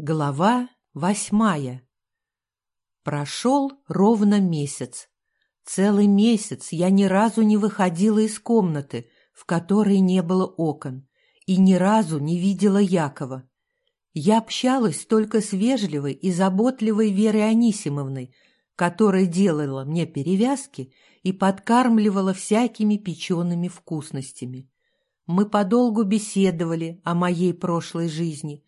Глава восьмая Прошел ровно месяц. Целый месяц я ни разу не выходила из комнаты, в которой не было окон, и ни разу не видела Якова. Я общалась только с вежливой и заботливой Верой Анисимовной, которая делала мне перевязки и подкармливала всякими печеными вкусностями. Мы подолгу беседовали о моей прошлой жизни –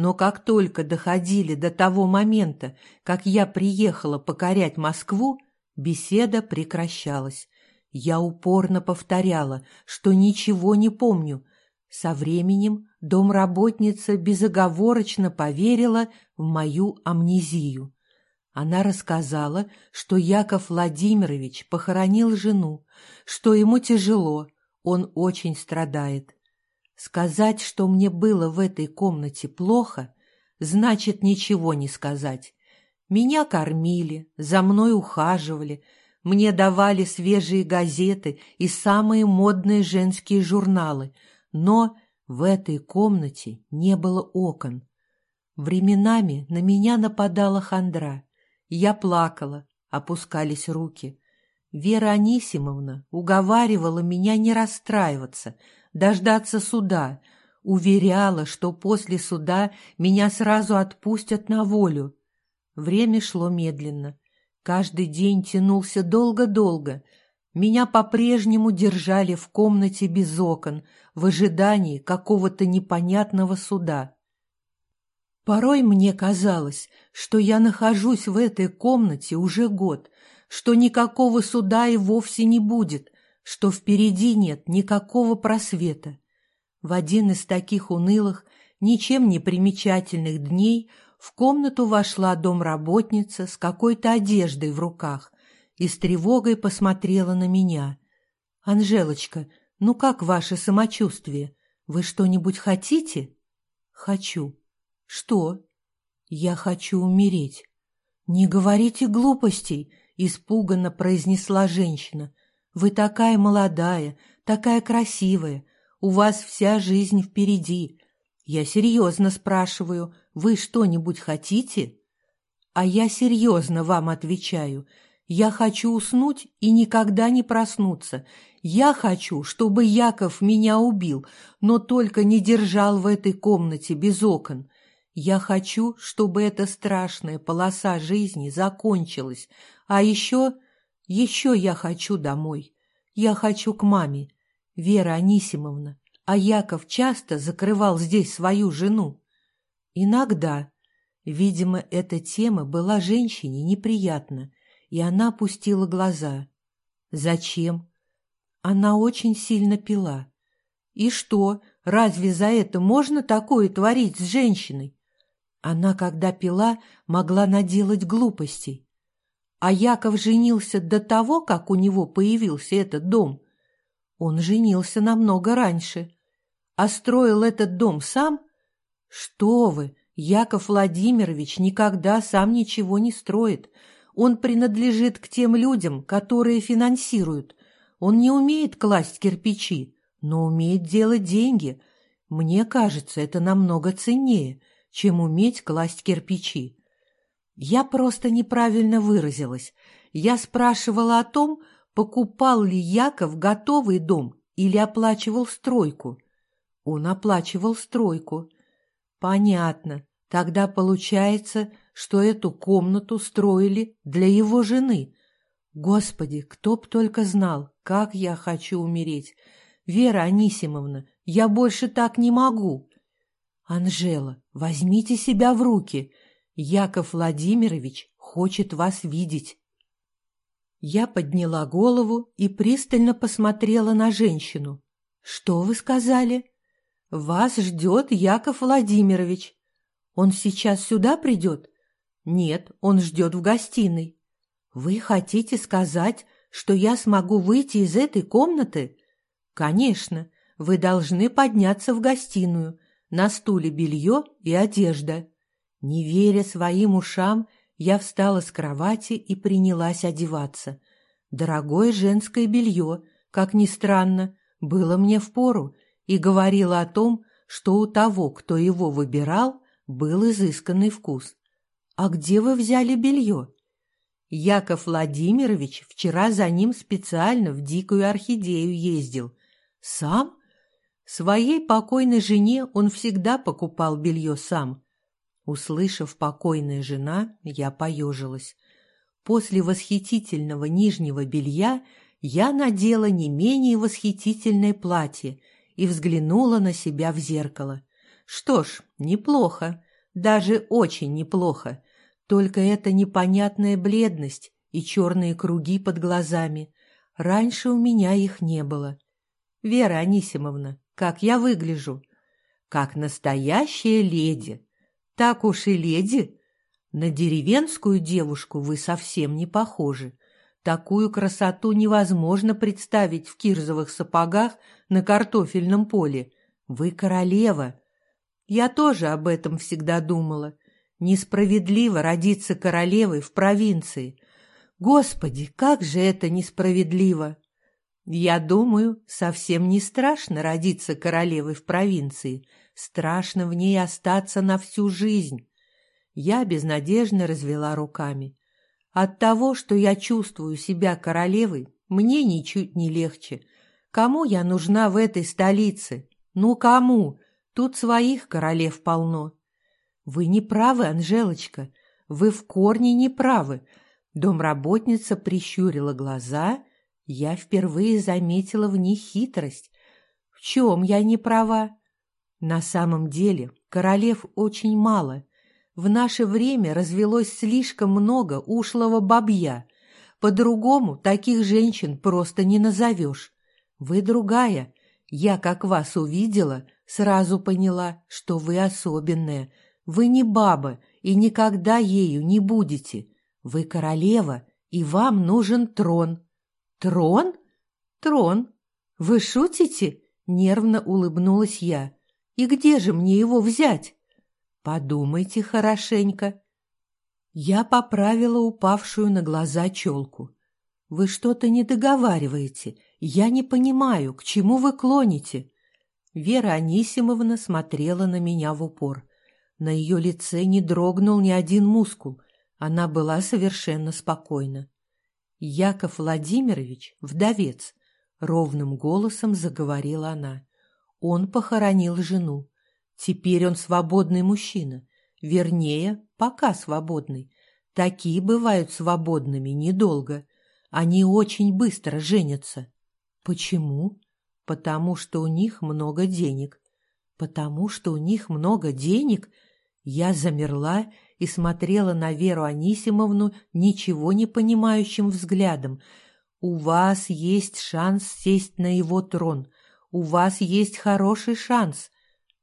но как только доходили до того момента, как я приехала покорять Москву, беседа прекращалась. Я упорно повторяла, что ничего не помню. Со временем домработница безоговорочно поверила в мою амнезию. Она рассказала, что Яков Владимирович похоронил жену, что ему тяжело, он очень страдает. Сказать, что мне было в этой комнате плохо, значит ничего не сказать. Меня кормили, за мной ухаживали, мне давали свежие газеты и самые модные женские журналы, но в этой комнате не было окон. Временами на меня нападала хандра. Я плакала, опускались руки. Вера Анисимовна уговаривала меня не расстраиваться — дождаться суда, уверяла, что после суда меня сразу отпустят на волю. Время шло медленно. Каждый день тянулся долго-долго. Меня по-прежнему держали в комнате без окон, в ожидании какого-то непонятного суда. Порой мне казалось, что я нахожусь в этой комнате уже год, что никакого суда и вовсе не будет, что впереди нет никакого просвета. В один из таких унылых, ничем не примечательных дней в комнату вошла домработница с какой-то одеждой в руках и с тревогой посмотрела на меня. «Анжелочка, ну как ваше самочувствие? Вы что-нибудь хотите?» «Хочу». «Что?» «Я хочу умереть». «Не говорите глупостей», — испуганно произнесла женщина. Вы такая молодая, такая красивая, у вас вся жизнь впереди. Я серьезно спрашиваю, вы что-нибудь хотите? А я серьезно вам отвечаю. Я хочу уснуть и никогда не проснуться. Я хочу, чтобы Яков меня убил, но только не держал в этой комнате без окон. Я хочу, чтобы эта страшная полоса жизни закончилась. А еще еще я хочу домой. Я хочу к маме. Вера Анисимовна, а Яков часто закрывал здесь свою жену? Иногда. Видимо, эта тема была женщине неприятна, и она опустила глаза. Зачем? Она очень сильно пила. И что, разве за это можно такое творить с женщиной? Она, когда пила, могла наделать глупостей. А Яков женился до того, как у него появился этот дом. Он женился намного раньше. А строил этот дом сам? Что вы, Яков Владимирович никогда сам ничего не строит. Он принадлежит к тем людям, которые финансируют. Он не умеет класть кирпичи, но умеет делать деньги. Мне кажется, это намного ценнее, чем уметь класть кирпичи. Я просто неправильно выразилась. Я спрашивала о том, покупал ли Яков готовый дом или оплачивал стройку. Он оплачивал стройку. Понятно. Тогда получается, что эту комнату строили для его жены. Господи, кто б только знал, как я хочу умереть. Вера Анисимовна, я больше так не могу. Анжела, возьмите себя в руки. Яков Владимирович хочет вас видеть. Я подняла голову и пристально посмотрела на женщину. «Что вы сказали?» «Вас ждет Яков Владимирович. Он сейчас сюда придет?» «Нет, он ждет в гостиной». «Вы хотите сказать, что я смогу выйти из этой комнаты?» «Конечно, вы должны подняться в гостиную. На стуле белье и одежда». Не веря своим ушам, я встала с кровати и принялась одеваться. Дорогое женское белье, как ни странно, было мне впору и говорило о том, что у того, кто его выбирал, был изысканный вкус. «А где вы взяли белье?» Яков Владимирович вчера за ним специально в дикую орхидею ездил. Сам? Своей покойной жене он всегда покупал белье сам. Услышав «покойная жена», я поежилась. После восхитительного нижнего белья я надела не менее восхитительное платье и взглянула на себя в зеркало. Что ж, неплохо, даже очень неплохо. Только эта непонятная бледность и черные круги под глазами. Раньше у меня их не было. Вера Анисимовна, как я выгляжу? Как настоящая леди. Так уж и леди. На деревенскую девушку вы совсем не похожи. Такую красоту невозможно представить в кирзовых сапогах на картофельном поле. Вы королева. Я тоже об этом всегда думала. Несправедливо родиться королевой в провинции. Господи, как же это несправедливо! Я думаю, совсем не страшно родиться королевой в провинции. Страшно в ней остаться на всю жизнь. Я безнадежно развела руками. От того, что я чувствую себя королевой, мне ничуть не легче. Кому я нужна в этой столице? Ну, кому? Тут своих королев полно. «Вы не правы, Анжелочка, вы в корне не правы». Домработница прищурила глаза, я впервые заметила в них хитрость. «В чем я не права?» «На самом деле королев очень мало. В наше время развелось слишком много ушлого бабья. По-другому таких женщин просто не назовешь. Вы другая. Я, как вас увидела, сразу поняла, что вы особенная» Вы не баба и никогда ею не будете. Вы королева, и вам нужен трон. Трон? Трон. Вы шутите? Нервно улыбнулась я. И где же мне его взять? Подумайте хорошенько. Я поправила упавшую на глаза челку. Вы что-то не договариваете. Я не понимаю, к чему вы клоните. Вера Анисимовна смотрела на меня в упор. На ее лице не дрогнул ни один мускул. Она была совершенно спокойна. «Яков Владимирович – вдовец», – ровным голосом заговорила она. «Он похоронил жену. Теперь он свободный мужчина. Вернее, пока свободный. Такие бывают свободными недолго. Они очень быстро женятся. Почему? Потому что у них много денег. Потому что у них много денег – я замерла и смотрела на Веру Анисимовну ничего не понимающим взглядом. «У вас есть шанс сесть на его трон. У вас есть хороший шанс.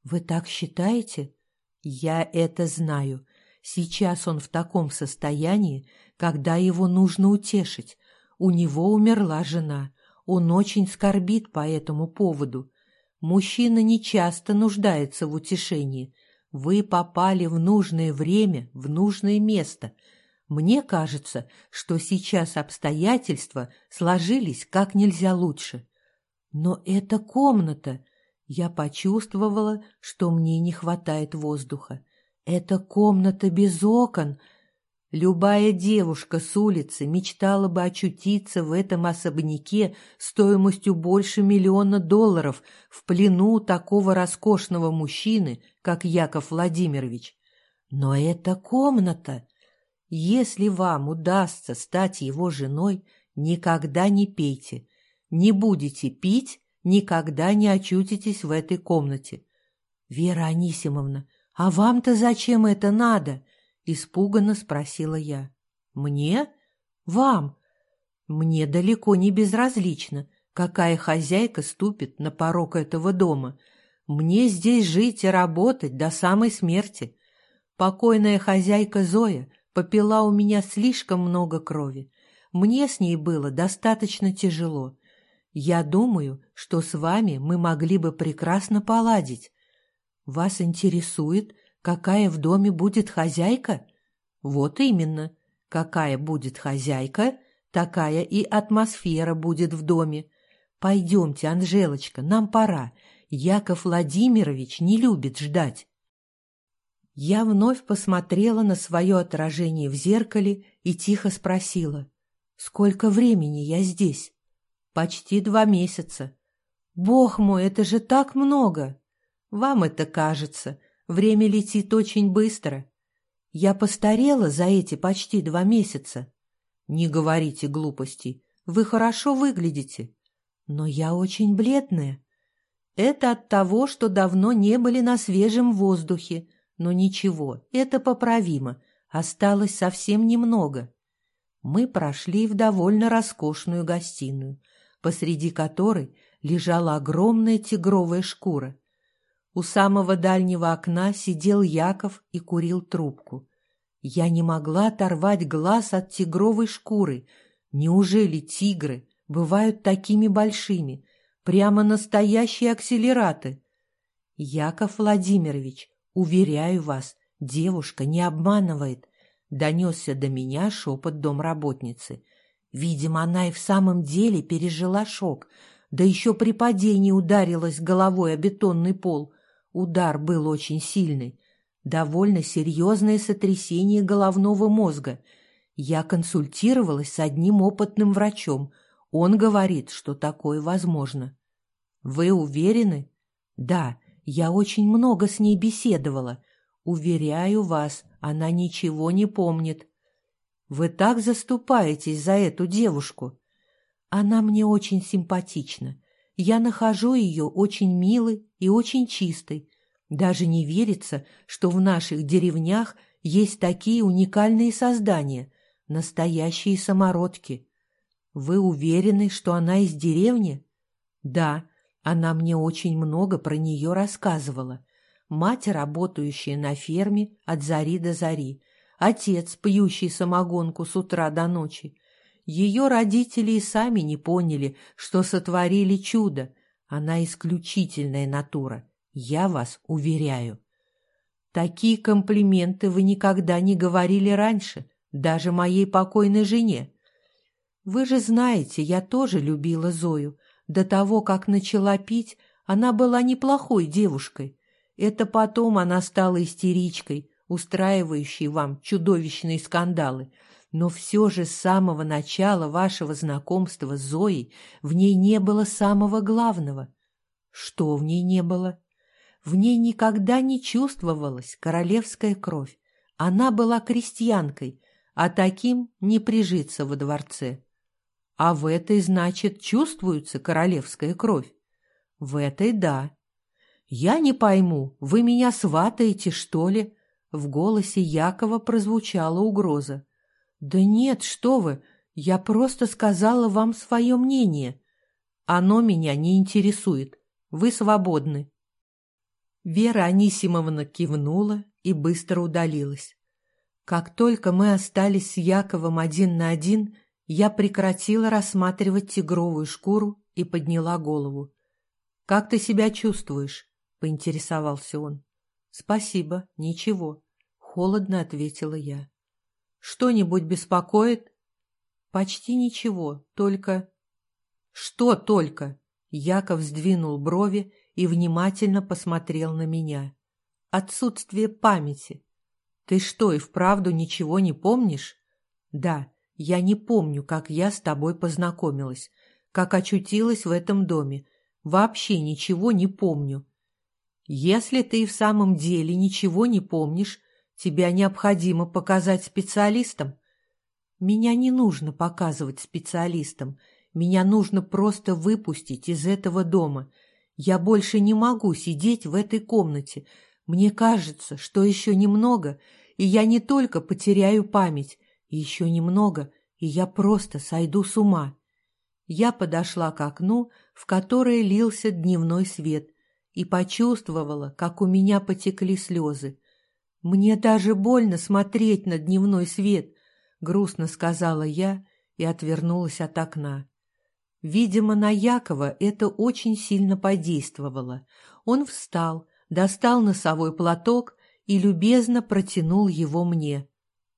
Вы так считаете?» «Я это знаю. Сейчас он в таком состоянии, когда его нужно утешить. У него умерла жена. Он очень скорбит по этому поводу. Мужчина нечасто нуждается в утешении». Вы попали в нужное время, в нужное место. Мне кажется, что сейчас обстоятельства сложились как нельзя лучше. Но эта комната... Я почувствовала, что мне не хватает воздуха. Это комната без окон — Любая девушка с улицы мечтала бы очутиться в этом особняке стоимостью больше миллиона долларов в плену такого роскошного мужчины, как Яков Владимирович. Но это комната. Если вам удастся стать его женой, никогда не пейте. Не будете пить, никогда не очутитесь в этой комнате. Вера Анисимовна, а вам-то зачем это надо? Испуганно спросила я. «Мне? Вам? Мне далеко не безразлично, какая хозяйка ступит на порог этого дома. Мне здесь жить и работать до самой смерти. Покойная хозяйка Зоя попила у меня слишком много крови. Мне с ней было достаточно тяжело. Я думаю, что с вами мы могли бы прекрасно поладить. Вас интересует, Какая в доме будет хозяйка? Вот именно. Какая будет хозяйка, такая и атмосфера будет в доме. Пойдемте, Анжелочка, нам пора. Яков Владимирович не любит ждать. Я вновь посмотрела на свое отражение в зеркале и тихо спросила, «Сколько времени я здесь?» «Почти два месяца». «Бог мой, это же так много!» «Вам это кажется. Время летит очень быстро. Я постарела за эти почти два месяца». «Не говорите глупостей. Вы хорошо выглядите». «Но я очень бледная». «Это от того, что давно не были на свежем воздухе», но ничего, это поправимо. Осталось совсем немного. Мы прошли в довольно роскошную гостиную, посреди которой лежала огромная тигровая шкура. У самого дальнего окна сидел Яков и курил трубку. Я не могла оторвать глаз от тигровой шкуры. Неужели тигры бывают такими большими? Прямо настоящие акселераты. Яков Владимирович, «Уверяю вас, девушка не обманывает», — донесся до меня шепот домработницы. Видимо, она и в самом деле пережила шок, да еще при падении ударилась головой о бетонный пол. Удар был очень сильный. Довольно серьезное сотрясение головного мозга. Я консультировалась с одним опытным врачом. Он говорит, что такое возможно. «Вы уверены?» «Да, я очень много с ней беседовала. Уверяю вас, она ничего не помнит. Вы так заступаетесь за эту девушку. Она мне очень симпатична. Я нахожу ее очень милой и очень чистой. Даже не верится, что в наших деревнях есть такие уникальные создания, настоящие самородки. Вы уверены, что она из деревни? Да, она мне очень много про нее рассказывала. Мать, работающая на ферме от зари до зари. Отец, пьющий самогонку с утра до ночи. Ее родители и сами не поняли, что сотворили чудо. Она исключительная натура, я вас уверяю. Такие комплименты вы никогда не говорили раньше, даже моей покойной жене. Вы же знаете, я тоже любила Зою, до того, как начала пить, она была неплохой девушкой. Это потом она стала истеричкой, устраивающей вам чудовищные скандалы. Но все же с самого начала вашего знакомства с Зоей в ней не было самого главного. Что в ней не было? В ней никогда не чувствовалась королевская кровь. Она была крестьянкой, а таким не прижиться во дворце. А в этой, значит, чувствуется королевская кровь? В этой — да. Я не пойму, вы меня сватаете, что ли? В голосе Якова прозвучала угроза. Да нет, что вы, я просто сказала вам свое мнение. Оно меня не интересует. Вы свободны. Вера Анисимовна кивнула и быстро удалилась. Как только мы остались с Яковом один на один, я прекратила рассматривать тигровую шкуру и подняла голову. «Как ты себя чувствуешь?» — поинтересовался он. «Спасибо, ничего», — холодно ответила я. «Что-нибудь беспокоит?» «Почти ничего, только...» «Что только?» Яков сдвинул брови и внимательно посмотрел на меня. «Отсутствие памяти. Ты что, и вправду ничего не помнишь?» «Да, я не помню, как я с тобой познакомилась, как очутилась в этом доме. Вообще ничего не помню. Если ты и в самом деле ничего не помнишь, тебя необходимо показать специалистам. Меня не нужно показывать специалистам. Меня нужно просто выпустить из этого дома. Я больше не могу сидеть в этой комнате. Мне кажется, что еще немного, и я не только потеряю память, еще немного, и я просто сойду с ума. Я подошла к окну, в которое лился дневной свет, и почувствовала, как у меня потекли слезы. «Мне даже больно смотреть на дневной свет», — грустно сказала я и отвернулась от окна. Видимо, на Якова это очень сильно подействовало. Он встал, достал носовой платок и любезно протянул его мне.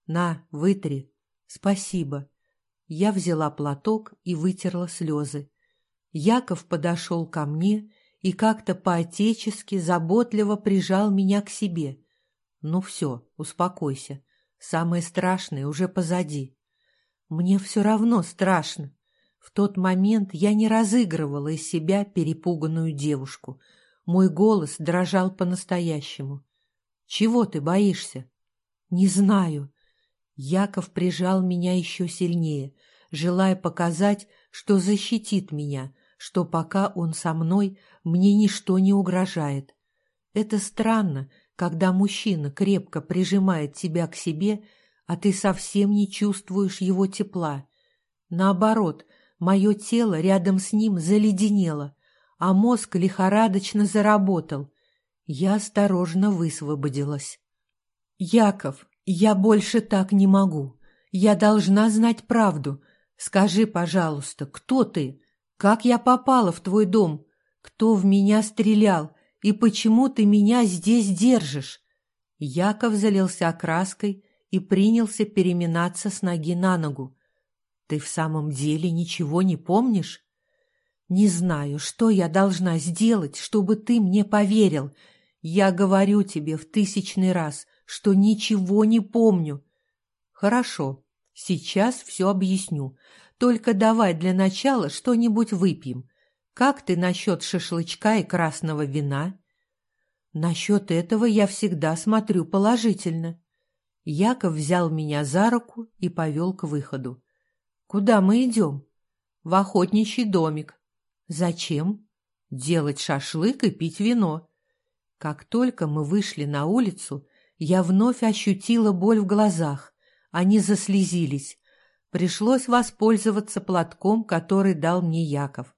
«На, вытри». «Спасибо». Я взяла платок и вытерла слезы. Яков подошел ко мне и как-то по-отечески заботливо прижал меня к себе. Ну все, успокойся. Самое страшное уже позади. Мне все равно страшно. В тот момент я не разыгрывала из себя перепуганную девушку. Мой голос дрожал по-настоящему. «Чего ты боишься?» «Не знаю». Яков прижал меня еще сильнее, желая показать, что защитит меня, что пока он со мной, мне ничто не угрожает. Это странно, когда мужчина крепко прижимает тебя к себе, а ты совсем не чувствуешь его тепла. Наоборот, мое тело рядом с ним заледенело, а мозг лихорадочно заработал. Я осторожно высвободилась. «Яков, я больше так не могу. Я должна знать правду. Скажи, пожалуйста, кто ты? Как я попала в твой дом? Кто в меня стрелял? И почему ты меня здесь держишь?» Яков залился краской и принялся переминаться с ноги на ногу. «Ты в самом деле ничего не помнишь?» «Не знаю, что я должна сделать, чтобы ты мне поверил. Я говорю тебе в тысячный раз, что ничего не помню». «Хорошо, сейчас все объясню. Только давай для начала что-нибудь выпьем. Как ты насчет шашлычка и красного вина?» «Насчет этого я всегда смотрю положительно». Яков взял меня за руку и повел к выходу. «Куда мы идем?» «В охотничий домик». «Зачем?» «Делать шашлык и пить вино». Как только мы вышли на улицу, я вновь ощутила боль в глазах. Они заслезились. Пришлось воспользоваться платком, который дал мне Яков.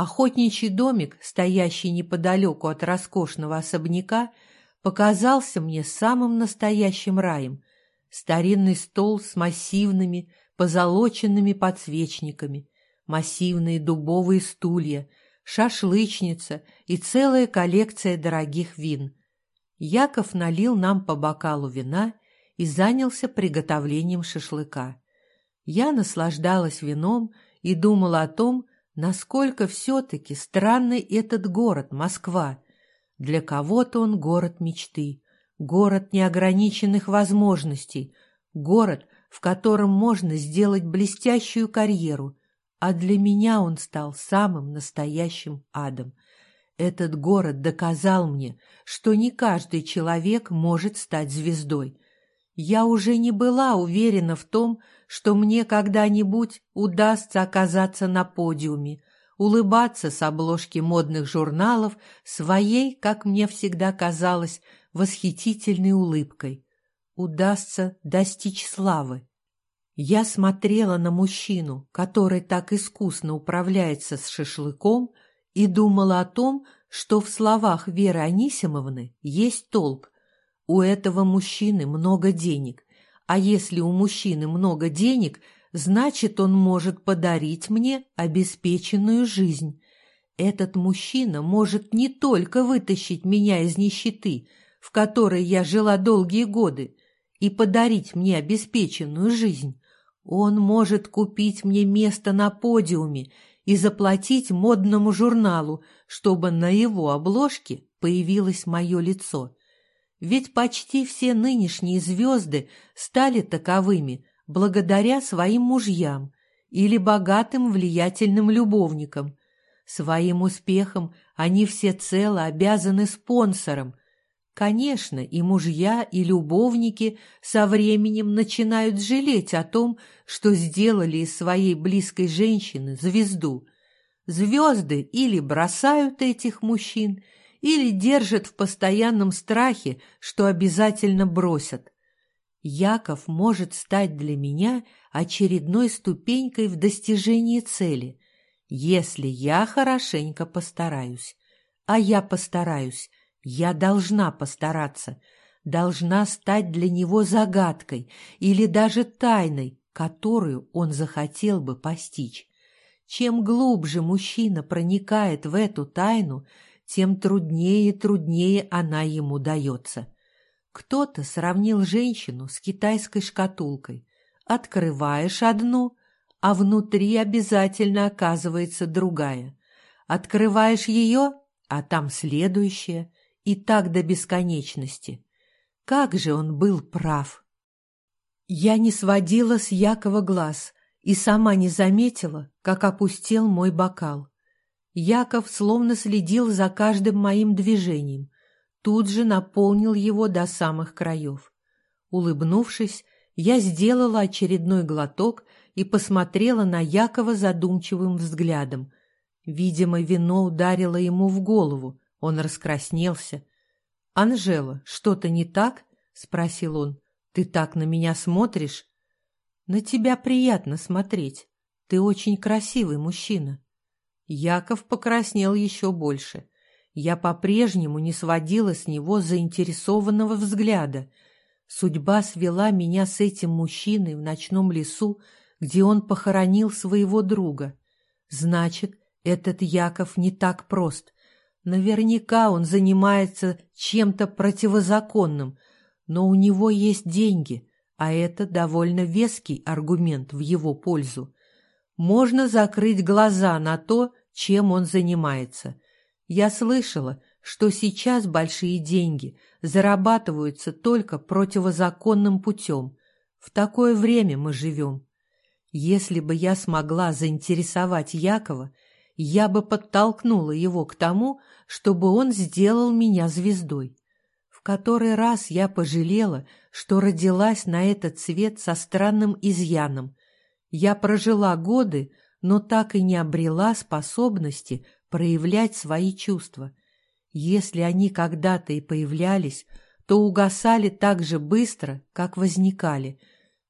Охотничий домик, стоящий неподалеку от роскошного особняка, показался мне самым настоящим раем. Старинный стол с массивными, позолоченными подсвечниками, массивные дубовые стулья, шашлычница и целая коллекция дорогих вин. Яков налил нам по бокалу вина и занялся приготовлением шашлыка. Я наслаждалась вином и думала о том, насколько все-таки странный этот город, Москва, для кого-то он город мечты, город неограниченных возможностей, город, в котором можно сделать блестящую карьеру, а для меня он стал самым настоящим адом. Этот город доказал мне, что не каждый человек может стать звездой. Я уже не была уверена в том, что мне когда-нибудь удастся оказаться на подиуме, улыбаться с обложки модных журналов своей, как мне всегда казалось, восхитительной улыбкой. Удастся достичь славы. Я смотрела на мужчину, который так искусно управляется с шашлыком, и думала о том, что в словах Веры Анисимовны есть толк. У этого мужчины много денег, а если у мужчины много денег – значит, он может подарить мне обеспеченную жизнь. Этот мужчина может не только вытащить меня из нищеты, в которой я жила долгие годы, и подарить мне обеспеченную жизнь. Он может купить мне место на подиуме и заплатить модному журналу, чтобы на его обложке появилось мое лицо. Ведь почти все нынешние звезды стали таковыми благодаря своим мужьям или богатым влиятельным любовникам. Своим успехом они всецело обязаны спонсорам. Конечно, и мужья, и любовники со временем начинают жалеть о том, что сделали из своей близкой женщины звезду. Звезды или бросают этих мужчин, или держат в постоянном страхе, что обязательно бросят. Яков может стать для меня очередной ступенькой в достижении цели, если я хорошенько постараюсь. А я постараюсь, я должна постараться, должна стать для него загадкой или даже тайной, которую он захотел бы постичь. Чем глубже мужчина проникает в эту тайну, тем труднее и труднее она ему дается. Кто-то сравнил женщину с китайской шкатулкой. Открываешь одну, а внутри обязательно оказывается другая. Открываешь ее, а там следующая, и так до бесконечности. Как же он был прав! Я не сводила с Якова глаз и сама не заметила, как опустел мой бокал. Яков словно следил за каждым моим движением, тут же наполнил его до самых краев. Улыбнувшись, я сделала очередной глоток и посмотрела на Якова задумчивым взглядом. Видимо, вино ударило ему в голову, он раскраснелся. «Анжела, что-то не так?» — спросил он. «Ты так на меня смотришь?» «На тебя приятно смотреть. Ты очень красивый мужчина». Яков покраснел еще больше. Я по-прежнему не сводила с него заинтересованного взгляда. Судьба свела меня с этим мужчиной в ночном лесу, где он похоронил своего друга. Значит, этот Яков не так прост. Наверняка он занимается чем-то противозаконным, но у него есть деньги, а это довольно веский аргумент в его пользу. Можно закрыть глаза на то, чем он занимается. Я слышала, что сейчас большие деньги зарабатываются только противозаконным путем. В такое время мы живем. Если бы я смогла заинтересовать Якова, я бы подтолкнула его к тому, чтобы он сделал меня звездой. В который раз я пожалела, что родилась на этот свет со странным изъяном. Я прожила годы, но так и не обрела способности проявлять свои чувства. Если они когда-то и появлялись, то угасали так же быстро, как возникали,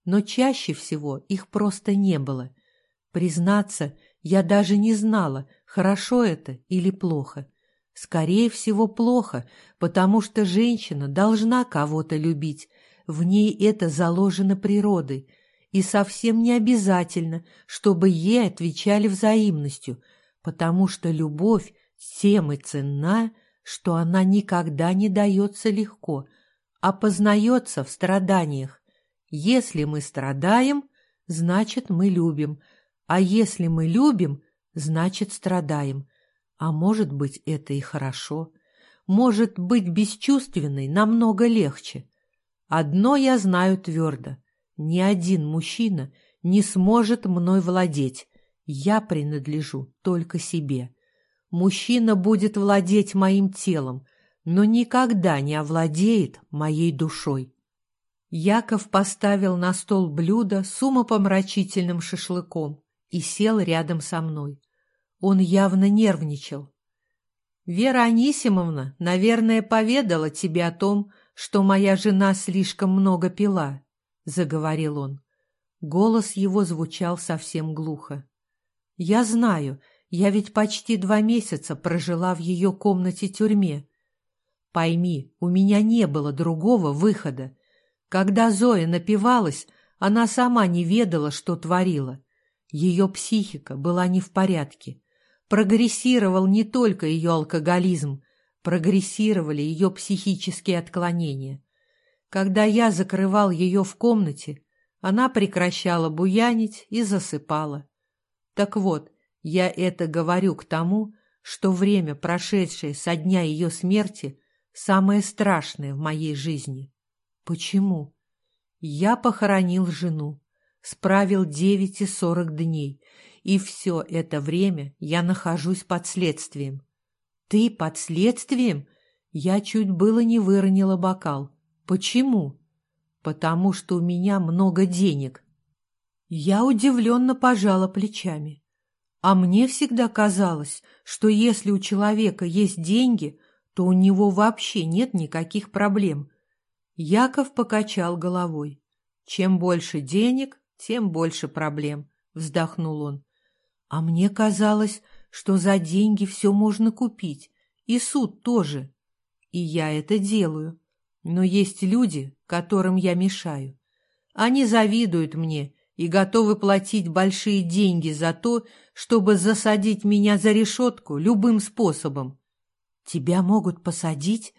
но чаще всего их просто не было. Признаться, я даже не знала, хорошо это или плохо. Скорее всего, плохо, потому что женщина должна кого-то любить, в ней это заложено природой — и совсем не обязательно, чтобы ей отвечали взаимностью, потому что любовь тем и ценна, что она никогда не дается легко, а познается в страданиях. Если мы страдаем, значит мы любим, а если мы любим, значит страдаем. А может быть, это и хорошо. Может быть, бесчувственной намного легче. Одно я знаю твердо — ни один мужчина не сможет мной владеть. Я принадлежу только себе. Мужчина будет владеть моим телом, но никогда не овладеет моей душой. Яков поставил на стол блюдо с умопомрачительным шашлыком и сел рядом со мной. Он явно нервничал. «Вера Анисимовна, наверное, поведала тебе о том, что моя жена слишком много пила. — заговорил он. Голос его звучал совсем глухо. «Я знаю, я ведь почти два месяца прожила в ее комнате-тюрьме. Пойми, у меня не было другого выхода. Когда Зоя напивалась, она сама не ведала, что творила. Ее психика была не в порядке. Прогрессировал не только ее алкоголизм, прогрессировали ее психические отклонения. Когда я закрывал ее в комнате, она прекращала буянить и засыпала. Так вот, я это говорю к тому, что время, прошедшее со дня ее смерти, самое страшное в моей жизни. Почему? Я похоронил жену, справил девять и сорок дней, и все это время я нахожусь под следствием. Ты под следствием? Я чуть было не выронила бокал. Почему? Потому что у меня много денег. Я удивленно пожала плечами. А мне всегда казалось, что если у человека есть деньги, то у него вообще нет никаких проблем. Яков покачал головой. Чем больше денег, тем больше проблем, вздохнул он. А мне казалось, что за деньги все можно купить, и суд тоже. И я это делаю. Но есть люди, которым я мешаю. Они завидуют мне и готовы платить большие деньги за то, чтобы засадить меня за решетку любым способом. Тебя могут посадить?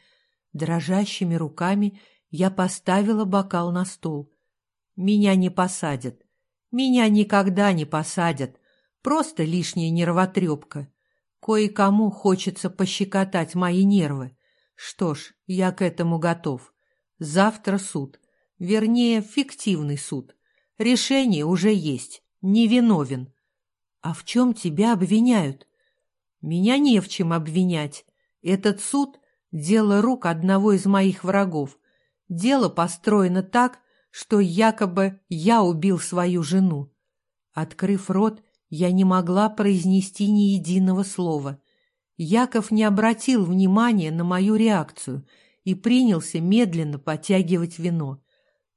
Дрожащими руками я поставила бокал на стол. Меня не посадят. Меня никогда не посадят. Просто лишняя нервотрепка. Кое-кому хочется пощекотать мои нервы. Что ж, я к этому готов. Завтра суд. Вернее, фиктивный суд. Решение уже есть. Невиновен. А в чем тебя обвиняют? Меня не в чем обвинять. Этот суд — дело рук одного из моих врагов. Дело построено так, что якобы я убил свою жену. Открыв рот, я не могла произнести ни единого слова. Яков не обратил внимания на мою реакцию и принялся медленно потягивать вино.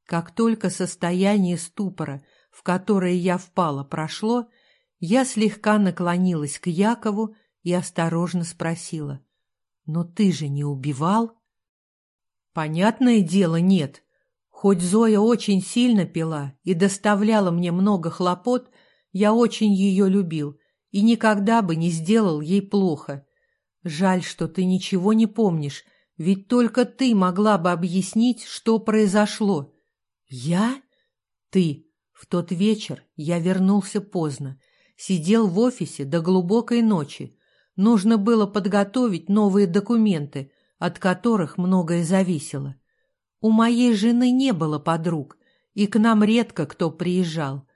Как только состояние ступора, в которое я впала, прошло, я слегка наклонилась к Якову и осторожно спросила. «Но ты же не убивал?» «Понятное дело, нет. Хоть Зоя очень сильно пила и доставляла мне много хлопот, я очень ее любил и никогда бы не сделал ей плохо. Жаль, что ты ничего не помнишь, ведь только ты могла бы объяснить, что произошло. Я? Ты. В тот вечер я вернулся поздно. Сидел в офисе до глубокой ночи. Нужно было подготовить новые документы, от которых многое зависело. У моей жены не было подруг, и к нам редко кто приезжал.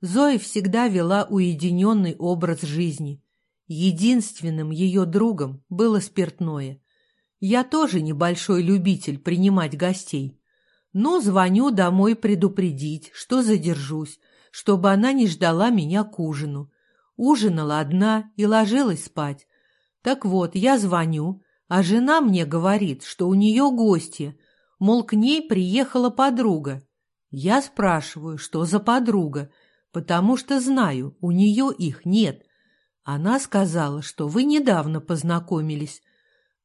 Зоя всегда вела уединенный образ жизни. Единственным ее другом было спиртное. Я тоже небольшой любитель принимать гостей. Но звоню домой предупредить, что задержусь, чтобы она не ждала меня к ужину. Ужинала одна и ложилась спать. Так вот, я звоню, а жена мне говорит, что у нее гости, мол, к ней приехала подруга. Я спрашиваю, что за подруга, потому что знаю, у нее их нет. Она сказала, что вы недавно познакомились.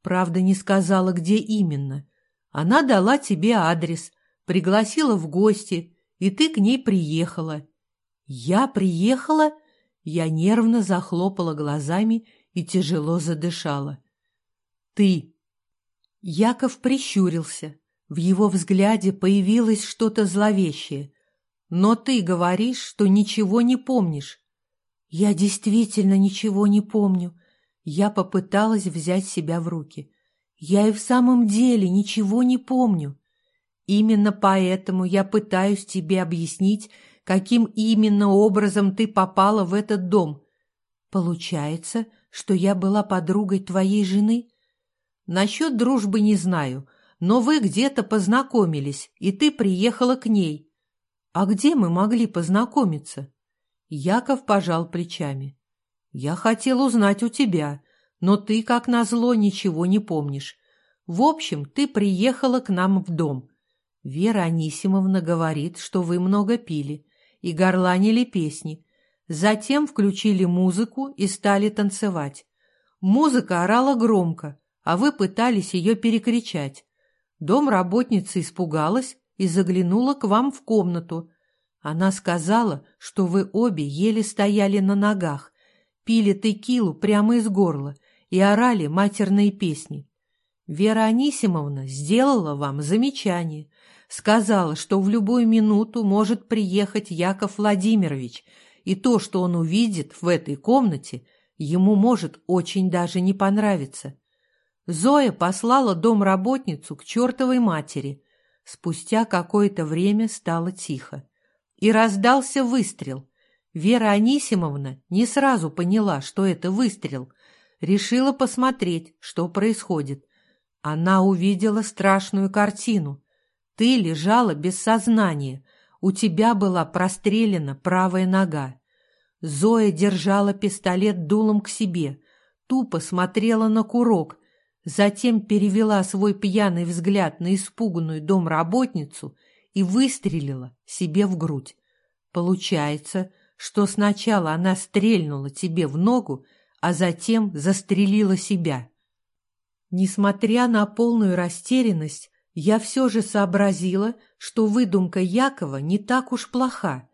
Правда, не сказала, где именно. Она дала тебе адрес, пригласила в гости, и ты к ней приехала. Я приехала? Я нервно захлопала глазами и тяжело задышала. Ты. Яков прищурился. В его взгляде появилось что-то зловещее. Но ты говоришь, что ничего не помнишь. Я действительно ничего не помню. Я попыталась взять себя в руки. Я и в самом деле ничего не помню. Именно поэтому я пытаюсь тебе объяснить, каким именно образом ты попала в этот дом. Получается, что я была подругой твоей жены? Насчет дружбы не знаю, но вы где-то познакомились, и ты приехала к ней. «А где мы могли познакомиться?» Яков пожал плечами. «Я хотел узнать у тебя, но ты, как назло, ничего не помнишь. В общем, ты приехала к нам в дом. Вера Анисимовна говорит, что вы много пили и горланили песни. Затем включили музыку и стали танцевать. Музыка орала громко, а вы пытались ее перекричать. Дом работницы испугалась и заглянула к вам в комнату. Она сказала, что вы обе еле стояли на ногах, пили текилу прямо из горла и орали матерные песни. Вера Анисимовна сделала вам замечание, сказала, что в любую минуту может приехать Яков Владимирович, и то, что он увидит в этой комнате, ему может очень даже не понравиться. Зоя послала домработницу к чертовой матери, Спустя какое-то время стало тихо. И раздался выстрел. Вера Анисимовна не сразу поняла, что это выстрел. Решила посмотреть, что происходит. Она увидела страшную картину. Ты лежала без сознания. У тебя была прострелена правая нога. Зоя держала пистолет дулом к себе, тупо смотрела на курок, затем перевела свой пьяный взгляд на испуганную домработницу и выстрелила себе в грудь. Получается, что сначала она стрельнула тебе в ногу, а затем застрелила себя. Несмотря на полную растерянность, я все же сообразила, что выдумка Якова не так уж плоха.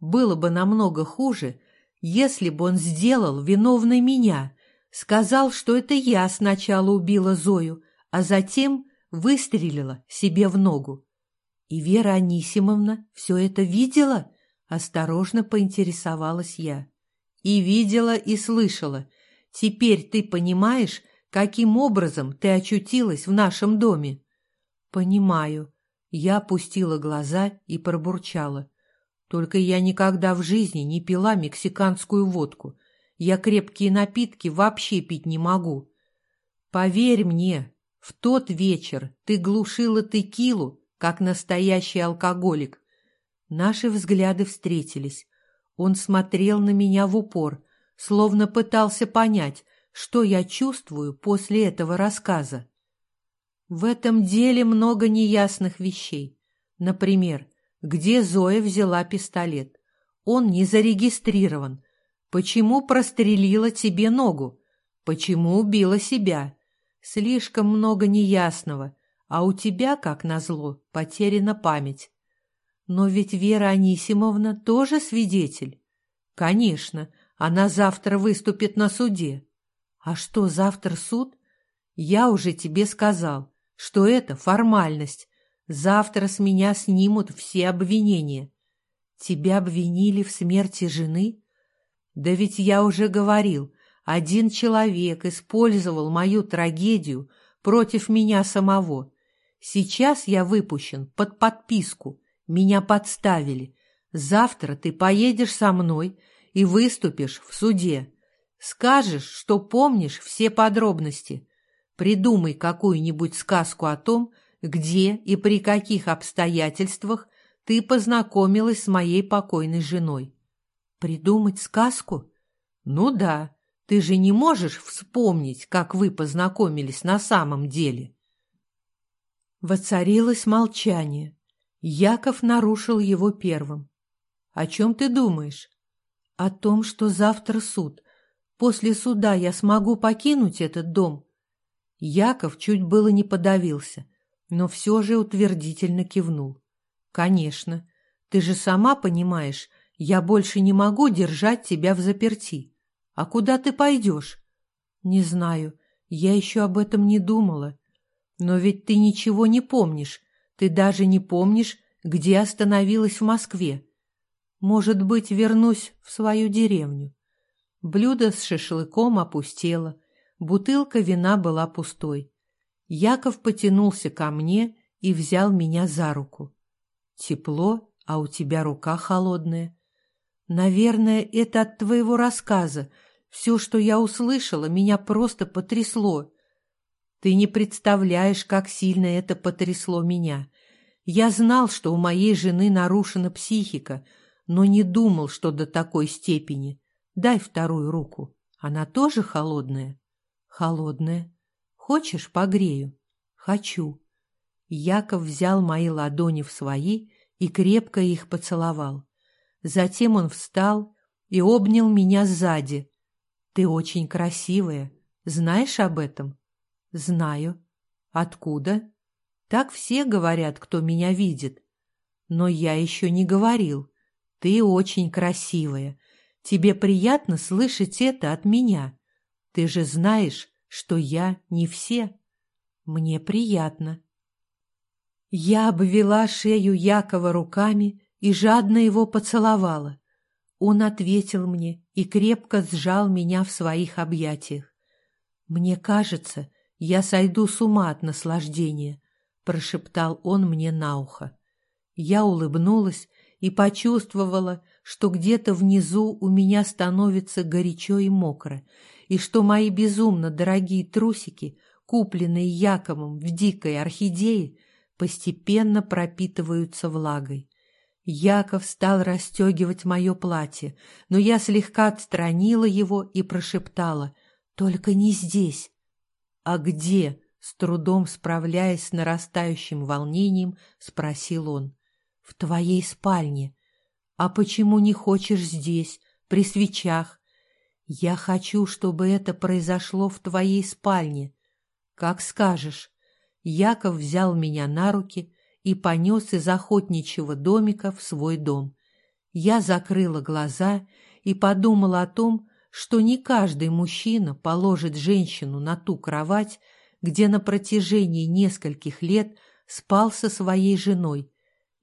Было бы намного хуже, если бы он сделал виновной меня, Сказал, что это я сначала убила Зою, а затем выстрелила себе в ногу. И Вера Анисимовна все это видела? Осторожно поинтересовалась я. И видела, и слышала. Теперь ты понимаешь, каким образом ты очутилась в нашем доме? Понимаю. Я опустила глаза и пробурчала. Только я никогда в жизни не пила мексиканскую водку. Я крепкие напитки вообще пить не могу. Поверь мне, в тот вечер ты глушила текилу, как настоящий алкоголик. Наши взгляды встретились. Он смотрел на меня в упор, словно пытался понять, что я чувствую после этого рассказа. В этом деле много неясных вещей. Например, где Зоя взяла пистолет? Он не зарегистрирован. Почему прострелила тебе ногу? Почему убила себя? Слишком много неясного, а у тебя, как назло, потеряна память. Но ведь Вера Анисимовна тоже свидетель. Конечно, она завтра выступит на суде. А что завтра суд? Я уже тебе сказал, что это формальность. Завтра с меня снимут все обвинения. Тебя обвинили в смерти жены? Да ведь я уже говорил, один человек использовал мою трагедию против меня самого. Сейчас я выпущен под подписку, меня подставили. Завтра ты поедешь со мной и выступишь в суде. Скажешь, что помнишь все подробности. Придумай какую-нибудь сказку о том, где и при каких обстоятельствах ты познакомилась с моей покойной женой. Придумать сказку? Ну да, ты же не можешь вспомнить, как вы познакомились на самом деле. Воцарилось молчание. Яков нарушил его первым. «О чем ты думаешь?» «О том, что завтра суд. После суда я смогу покинуть этот дом?» Яков чуть было не подавился, но все же утвердительно кивнул. «Конечно. Ты же сама понимаешь, я больше не могу держать тебя в заперти. А куда ты пойдешь?» «Не знаю. Я еще об этом не думала. Но ведь ты ничего не помнишь, ты даже не помнишь, где остановилась в Москве. Может быть, вернусь в свою деревню. Блюдо с шашлыком опустело, бутылка вина была пустой. Яков потянулся ко мне и взял меня за руку. Тепло, а у тебя рука холодная. Наверное, это от твоего рассказа. Все, что я услышала, меня просто потрясло. Ты не представляешь, как сильно это потрясло меня. Я знал, что у моей жены нарушена психика, но не думал, что до такой степени. Дай вторую руку. Она тоже холодная? Холодная. Хочешь, погрею? Хочу. Яков взял мои ладони в свои и крепко их поцеловал. Затем он встал и обнял меня сзади. Ты очень красивая. Знаешь об этом? Знаю. Откуда? Так все говорят, кто меня видит. Но я еще не говорил. Ты очень красивая. Тебе приятно слышать это от меня. Ты же знаешь, что я не все. Мне приятно. Я обвела шею Якова руками и жадно его поцеловала. Он ответил мне и крепко сжал меня в своих объятиях. Мне кажется, я сойду с ума от наслаждения, — прошептал он мне на ухо. Я улыбнулась и почувствовала, что где-то внизу у меня становится горячо и мокро, и что мои безумно дорогие трусики, купленные Яковом в дикой орхидее, постепенно пропитываются влагой. Яков стал расстегивать мое платье, но я слегка отстранила его и прошептала «Только не здесь». «А где?» С трудом справляясь с нарастающим волнением, спросил он. «В твоей спальне. А почему не хочешь здесь, при свечах? Я хочу, чтобы это произошло в твоей спальне. Как скажешь». Яков взял меня на руки и понес из охотничьего домика в свой дом. Я закрыла глаза и подумала о том, что не каждый мужчина положит женщину на ту кровать, где на протяжении нескольких лет спал со своей женой.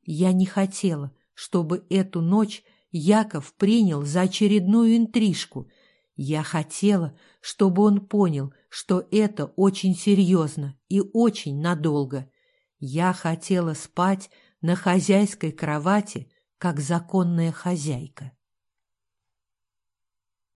Я не хотела, чтобы эту ночь Яков принял за очередную интрижку. Я хотела, чтобы он понял, что это очень серьезно и очень надолго. Я хотела спать на хозяйской кровати, как законная хозяйка.